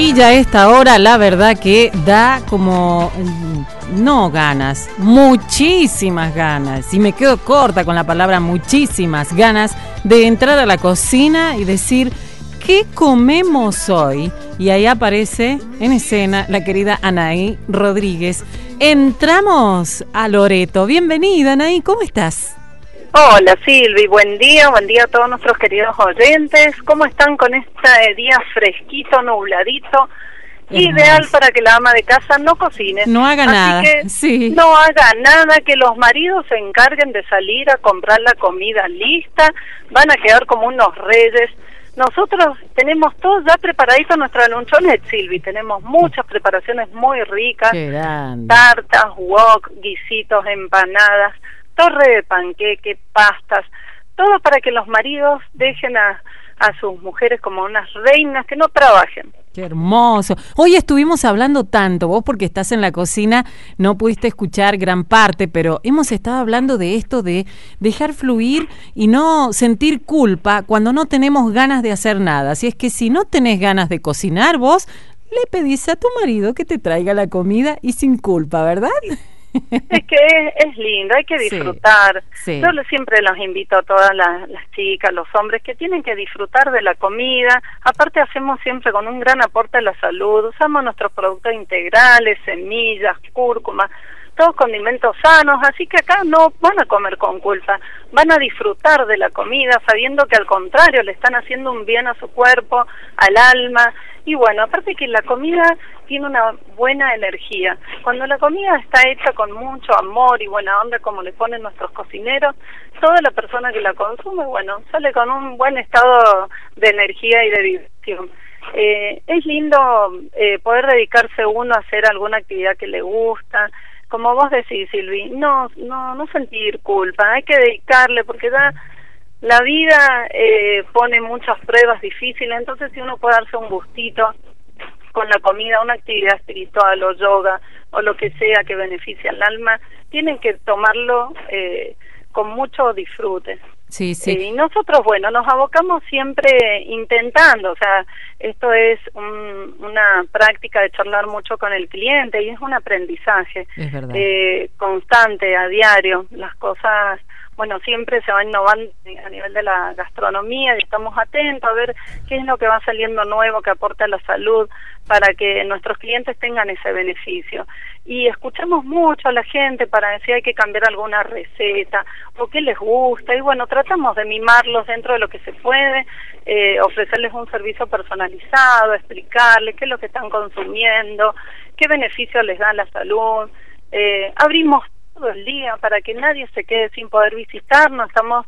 Y ya esta hora, la verdad que da como, mm, no ganas, muchísimas ganas. Y me quedo corta con la palabra muchísimas ganas de entrar a la cocina y decir, ¿qué comemos hoy? Y ahí aparece en escena la querida Anaí Rodríguez. Entramos a Loreto. Bienvenida, Anaí, ¿cómo estás? Hola Silvi, buen día, buen día a todos nuestros queridos oyentes. ¿Cómo están con este día fresquito, nubladito? Ideal para que la ama de casa no cocine. No haga nada. sí. No haga nada, que los maridos se encarguen de salir a comprar la comida lista. Van a quedar como unos reyes. Nosotros tenemos todo ya preparadito nuestra lunchonet, Silvi. Tenemos muchas preparaciones muy ricas. Tartas, wok, guisitos, empanadas torre de panqueque, pastas, todo para que los maridos dejen a, a sus mujeres como unas reinas que no trabajen. Qué hermoso. Hoy estuvimos hablando tanto, vos porque estás en la cocina no pudiste escuchar gran parte, pero hemos estado hablando de esto de dejar fluir y no sentir culpa cuando no tenemos ganas de hacer nada. Así es que si no tenés ganas de cocinar, vos le pedís a tu marido que te traiga la comida y sin culpa, ¿verdad? Es que es, lindo, hay que disfrutar. Yo siempre los invito a todas las, chicas, los hombres, que tienen que disfrutar de la comida. Aparte hacemos siempre con un gran aporte a la salud. Usamos nuestros productos integrales, semillas, cúrcuma, todos condimentos sanos. Así que acá no van a comer con culpa, van a disfrutar de la comida sabiendo que al contrario le están haciendo un bien a su cuerpo, al alma. Y bueno, aparte que la comida tiene una buena energía. Cuando la comida está hecha con mucho amor y buena onda, como le ponen nuestros cocineros, toda la persona que la consume, bueno, sale con un buen estado de energía y de diversión. Eh, es lindo eh, poder dedicarse uno a hacer alguna actividad que le gusta, como vos decís, Silvi, no, no, no sentir culpa, hay que dedicarle porque da la vida eh, pone muchas pruebas difíciles, entonces si uno puede darse un gustito con la comida, una actividad espiritual o yoga o lo que sea que beneficie al alma, tienen que tomarlo eh, con mucho disfrute. Sí, sí. y nosotros, bueno, nos abocamos siempre intentando, o sea, esto es una práctica de charlar mucho con el cliente y es un aprendizaje eh, constante, a diario. Las cosas bueno, siempre se va innovando a nivel de la gastronomía y estamos atentos a ver qué es lo que va saliendo nuevo que aporta la salud para que nuestros clientes tengan ese beneficio. Y escuchamos mucho a la gente para decir hay que cambiar alguna receta o qué les gusta y bueno, tratamos de mimarlos dentro de lo que se puede, eh, ofrecerles un servicio personalizado, explicarles qué es lo que están consumiendo, qué beneficio les da la salud. Eh, abrimos el día para que nadie se quede sin poder visitarnos. Estamos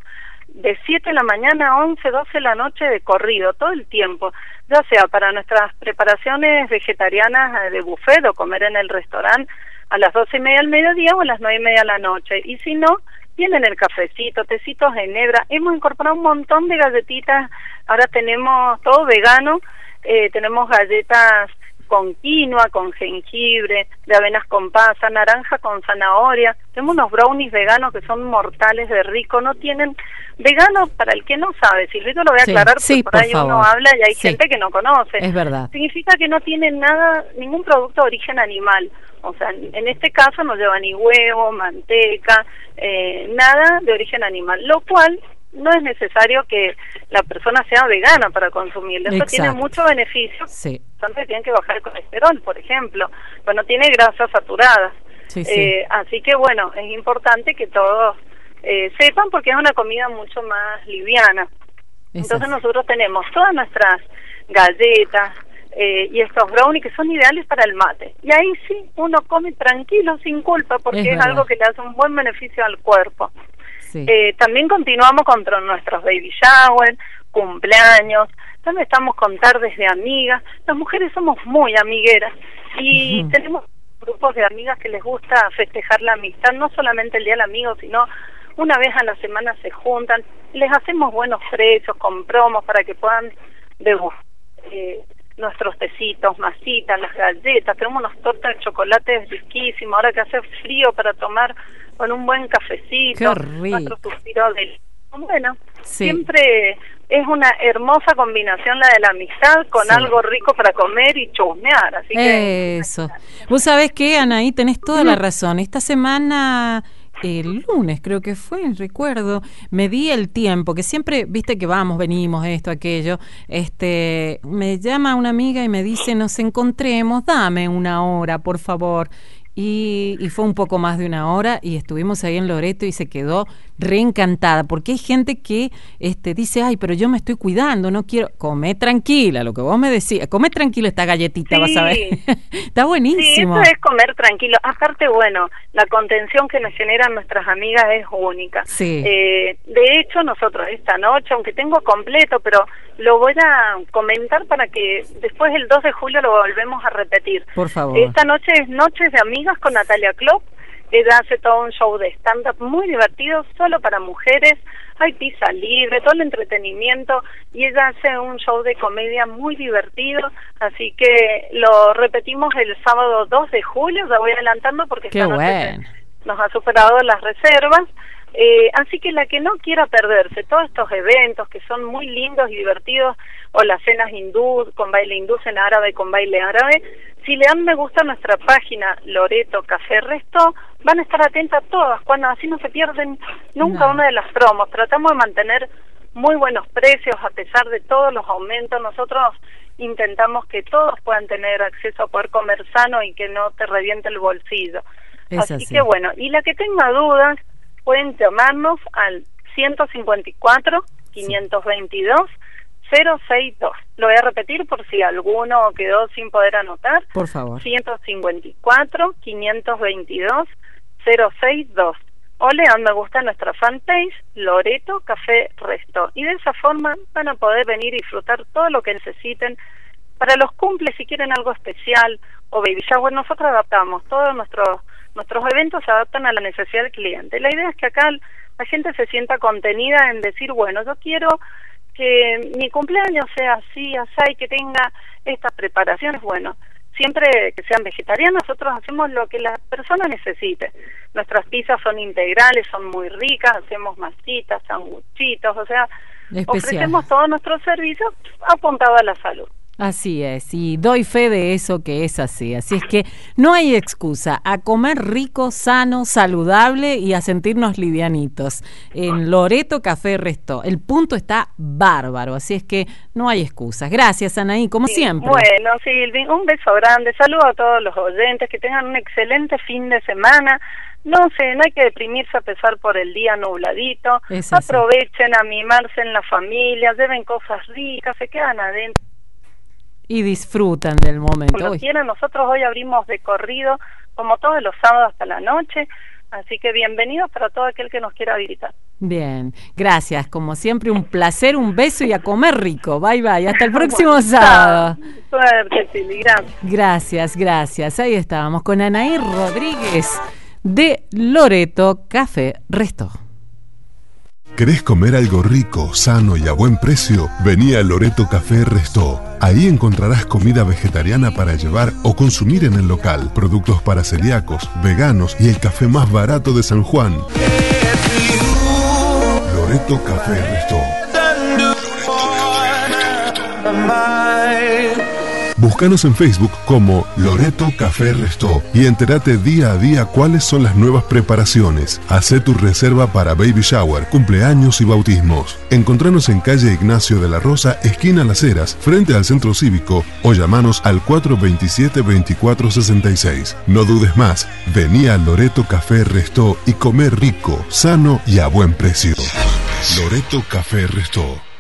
de 7 de la mañana a 11, 12 de la noche de corrido, todo el tiempo, ya sea para nuestras preparaciones vegetarianas eh, de buffet o comer en el restaurante a las 12 y media al mediodía o a las 9 y media de la noche. Y si no, tienen el cafecito, tecitos de nebra. Hemos incorporado un montón de galletitas, ahora tenemos todo vegano, eh, tenemos galletas con quinoa, con jengibre, de avenas con pasa, naranja con zanahoria. Tenemos unos brownies veganos que son mortales de rico, no tienen veganos para el que no sabe. Si yo lo voy a aclarar porque por, ahí uno habla y hay gente que no conoce. Es verdad. Significa que no tienen nada, ningún producto de origen animal. O sea, en este caso no lleva ni huevo, manteca, eh, nada de origen animal, lo cual no es necesario que la persona sea vegana para consumirlo. Eso tiene mucho beneficio. Sí. Entonces tienen que bajar el colesterol, por ejemplo, pues no tiene grasas saturadas. Eh, así que bueno, es importante que todos eh, sepan porque es una comida mucho más liviana. Entonces nosotros tenemos todas nuestras galletas eh, y estos brownies que son ideales para el mate. Y ahí sí, uno come tranquilo, sin culpa, porque es algo que le hace un buen beneficio al cuerpo. Eh, también continuamos con nuestros baby shower, cumpleaños, también estamos con tardes de amigas. Las mujeres somos muy amigueras y tenemos grupos de amigas que les gusta festejar la amistad, no solamente el Día del Amigo, sino una vez a la semana se juntan, les hacemos buenos precios con promos para que puedan degustar eh, nuestros tecitos, masitas, las galletas, tenemos unas tortas de chocolate riquísimas, ahora que hace frío para tomar con un buen cafecito, nuestro suspiro de... Bueno, Siempre es una hermosa combinación la de la amistad con algo rico para comer y chusmear. Así que... Eso. Vos sabés que, Anaí, tenés toda la razón. Esta semana el lunes creo que fue, recuerdo, me di el tiempo, que siempre, viste que vamos, venimos, esto, aquello, este, me llama una amiga y me dice, nos encontremos, dame una hora, por favor. Y, y, fue un poco más de una hora y estuvimos ahí en Loreto y se quedó reencantada, porque hay gente que este, dice, ay, pero yo me estoy cuidando, no quiero, come tranquila, lo que vos me decías, come tranquila esta galletita, vas a ver, está buenísimo. Sí, eso es comer tranquilo, aparte, bueno, la contención que nos generan nuestras amigas es única. Sí. Eh, de hecho, nosotros esta noche, aunque tengo completo, pero lo voy a comentar para que después el 2 de julio lo volvemos a repetir. Por favor. Esta noche es Noches de Amigas con Natalia Klopp ella hace todo un show de stand-up muy divertido, solo para mujeres. Hay pizza libre, todo el entretenimiento. Y ella hace un show de comedia muy divertido. Así que lo repetimos el sábado 2 de julio. Ya voy adelantando porque Qué bueno. nos ha superado las reservas. Eh, así que la que no quiera perderse todos estos eventos que son muy lindos y divertidos, o las cenas hindú, con baile hindú, cena árabe con baile árabe, si le dan me gusta a nuestra página Loreto Café Resto, van a estar atentas todas, cuando así no se pierden nunca una de las promos. Tratamos de mantener muy buenos precios a pesar de todos los aumentos. Nosotros intentamos que todos puedan tener acceso a poder comer sano y que no te reviente el bolsillo. así, que bueno, y la que tenga dudas, pueden llamarnos al 154 522 062. Lo voy a repetir por si alguno quedó sin poder anotar. Por favor. 154 522 062. O le dan me gusta a nuestra fanpage Loreto Café Resto. Y de esa forma van a poder venir y disfrutar todo lo que necesiten. Para los cumples, si quieren algo especial o baby shower, nosotros adaptamos todos nuestros nuestros eventos se adaptan a la necesidad del cliente. La idea es que acá la gente se sienta contenida en decir, bueno, yo quiero que mi cumpleaños sea así, así, que tenga estas preparaciones, bueno, siempre que sean vegetarianos, nosotros hacemos lo que la persona necesite. Nuestras pizzas son integrales, son muy ricas, hacemos masitas, sanguchitos, o sea, ofrecemos todos nuestros servicios apuntados a la salud. Así es, y doy fe de eso que es así. Así es que no hay excusa a comer rico, sano, saludable y a sentirnos livianitos. En Loreto Café Resto, el punto está bárbaro, así es que no hay excusas. Gracias, Anaí, como siempre. Bueno, Silvi, un beso grande. Saludo a todos los oyentes, que tengan un excelente fin de semana. No sé, no hay que deprimirse a pesar por el día nubladito. Aprovechen a mimarse en la familia, lleven cosas ricas, se quedan adentro y disfrutan del momento. Como quieren, nosotros hoy abrimos de corrido, como todos los sábados hasta la noche, así que bienvenidos para todo aquel que nos quiera visitar. Bien, gracias, como siempre un placer, un beso y a comer rico. Bye bye, hasta el próximo sábado. Suerte, gracias. Gracias, gracias. Ahí estábamos con Anaí Rodríguez de Loreto Café Resto. ¿Querés comer algo rico, sano y a buen precio? Vení a Loreto Café Restó. Ahí encontrarás comida vegetariana para llevar o consumir en el local, productos para celíacos, veganos y el café más barato de San Juan. Loreto Café Restó. Búscanos en Facebook como Loreto Café Restó y entérate día a día cuáles son las nuevas preparaciones. Hacé tu reserva para baby shower, cumpleaños y bautismos. Encontranos en calle Ignacio de la Rosa, esquina Las Heras, frente al centro cívico o llamanos al 427-2466. No dudes más, vení a Loreto Café Restó y comer rico, sano y a buen precio. Loreto Café Restó.